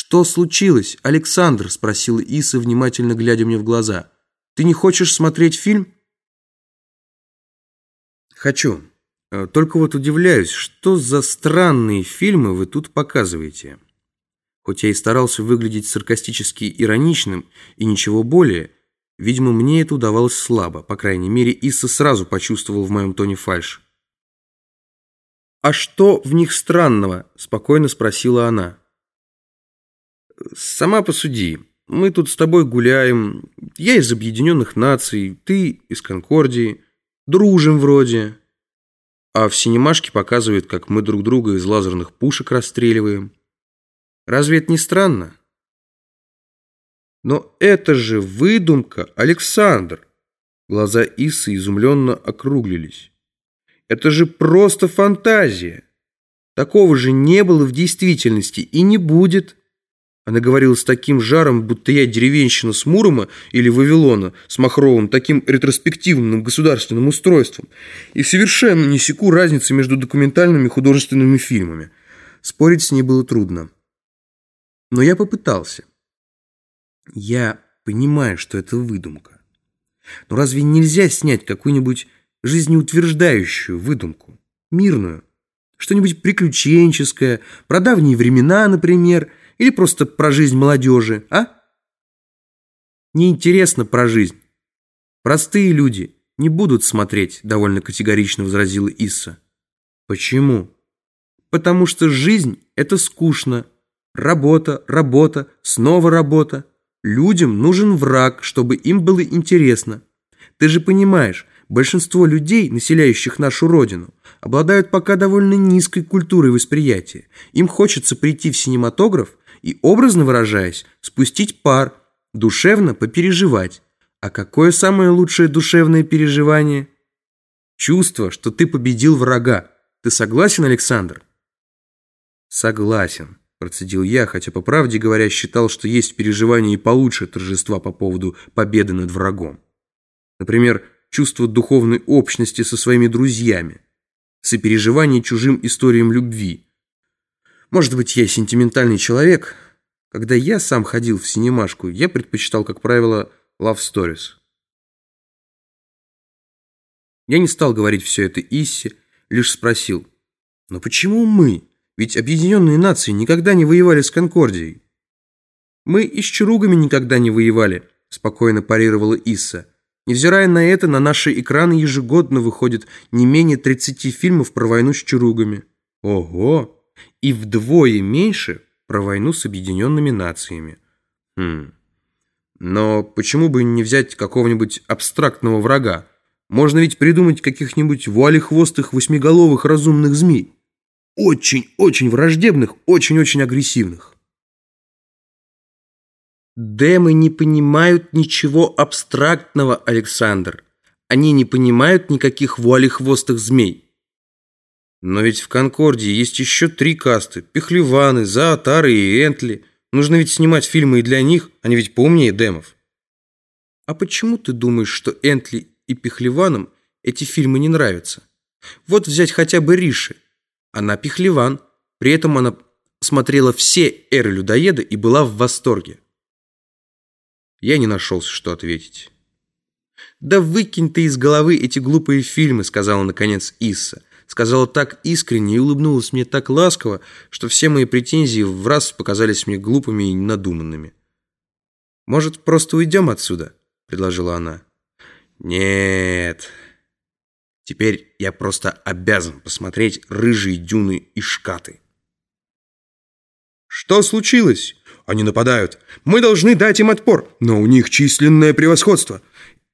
«Что случилось, Александр?» – спросила Иса, внимательно глядя мне в глаза. «Ты не хочешь смотреть фильм?» «Хочу. Э, только вот удивляюсь, что за странные фильмы вы тут показываете?» Хоть я и старался выглядеть саркастически ироничным и ничего более, видимо, мне это удавалось слабо. По крайней мере, Исса сразу почувствовал в моем тоне фальшь. «А что в них странного?» – спокойно спросила она. «Сама посуди. Мы тут с тобой гуляем. Я из Объединенных Наций, ты из Конкордии. Дружим вроде. А в синемашке показывают, как мы друг друга из лазерных пушек расстреливаем. Разве это не странно?» «Но это же выдумка, Александр!» Глаза Исы изумленно округлились. Это же просто фантазия. Такого же не было в действительности и не будет. Она говорила с таким жаром, будто я деревенщина с Мурома или Вавилона с Махровым, таким ретроспективным государственным устройством. И совершенно не секу разницы между документальными и художественными фильмами. Спорить с ней было трудно. Но я попытался. Я понимаю, что это выдумка. Но разве нельзя снять какую-нибудь жизнеутверждающую выдумку, мирную, что-нибудь приключенческое, про давние времена, например, или просто про жизнь молодежи, а? Неинтересно про жизнь. Простые люди не будут смотреть, довольно категорично возразила Исса. Почему? Потому что жизнь – это скучно. Работа, работа, снова работа. Людям нужен враг, чтобы им было интересно. Ты же понимаешь, Большинство людей, населяющих нашу родину, обладают пока довольно низкой культурой восприятия. Им хочется прийти в синематограф и, образно выражаясь, спустить пар, душевно попереживать. А какое самое лучшее душевное переживание? Чувство, что ты победил врага. Ты согласен, Александр? Согласен, процедил я, хотя, по правде говоря, считал, что есть переживания и получше торжества по поводу победы над врагом. Например, чувство духовной общности со своими друзьями, сопереживание чужим историям любви. Может быть, я сентиментальный человек. Когда я сам ходил в синемашку, я предпочитал, как правило, love stories. Я не стал говорить все это Иссе, лишь спросил, но почему мы? Ведь Объединенные Нации никогда не воевали с Конкордией. Мы и с Чаругами никогда не воевали, спокойно парировала Исса. Невзирая на это, на наши экраны ежегодно выходит не менее 30 фильмов про войну с чаругами. Ого! И вдвое меньше про войну с объединенными нациями. Хм. Но почему бы не взять какого-нибудь абстрактного врага? Можно ведь придумать каких-нибудь вуалехвостых восьмиголовых разумных змей. Очень-очень враждебных, очень-очень агрессивных. Демы не понимают ничего абстрактного, Александр. Они не понимают никаких вуалехвостых змей. Но ведь в Конкордии есть еще три касты. Пехлеваны, Заатары и Энтли. Нужно ведь снимать фильмы и для них. Они ведь поумнее демов. А почему ты думаешь, что Энтли и Пехлеванам эти фильмы не нравятся? Вот взять хотя бы Риши. Она Пехлеван. При этом она смотрела все эры людоеда и была в восторге. Я не нашелся, что ответить. «Да выкинь ты из головы эти глупые фильмы», — сказала наконец Исса. Сказала так искренне и улыбнулась мне так ласково, что все мои претензии в раз показались мне глупыми и надуманными. «Может, просто уйдем отсюда?» — предложила она. «Нет. Теперь я просто обязан посмотреть рыжие дюны и шкаты». «Что случилось?» Они нападают. Мы должны дать им отпор. Но у них численное превосходство.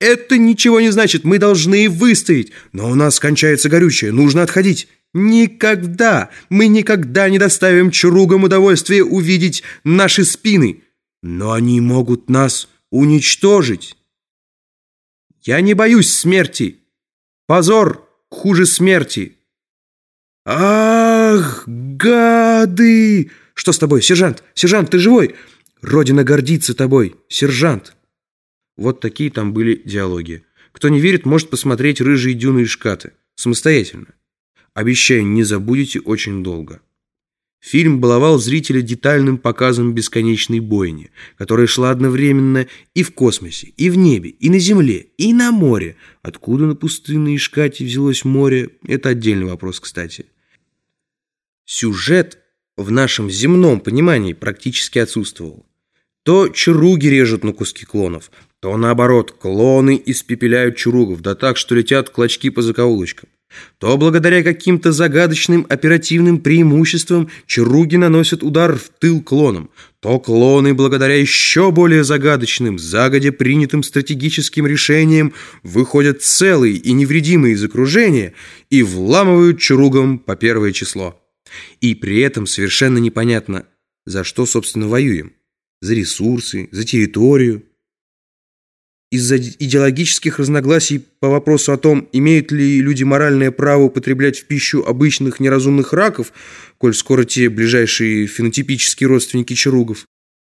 Это ничего не значит. Мы должны выстоять. Но у нас кончается горючее. Нужно отходить. Никогда, мы никогда не доставим чаругам удовольствие увидеть наши спины. Но они могут нас уничтожить. Я не боюсь смерти. Позор хуже смерти. Ах, гады! Что с тобой, сержант? Сержант, ты живой? Родина гордится тобой, сержант. Вот такие там были диалоги. Кто не верит, может посмотреть «Рыжие дюны» и «Шкаты» самостоятельно. Обещаю, не забудете очень долго. Фильм баловал зрителя детальным показом бесконечной бойни, которая шла одновременно и в космосе, и в небе, и на земле, и на море. Откуда на пустынной Ишкате взялось море, это отдельный вопрос, кстати. Сюжет в нашем земном понимании практически отсутствовал. То чаруги режут на куски клонов, то наоборот, клоны испепеляют чаругов, да так, что летят клочки по закоулочкам то благодаря каким-то загадочным оперативным преимуществам чаруги наносят удар в тыл клонам, то клоны благодаря еще более загадочным, загодя принятым стратегическим решениям выходят целые и невредимые из окружения и вламывают чаругам по первое число. И при этом совершенно непонятно, за что, собственно, воюем. За ресурсы, за территорию, из-за идеологических разногласий по вопросу о том, имеют ли люди моральное право употреблять в пищу обычных неразумных раков, коль скоро те ближайшие фенотипические родственники чаругов,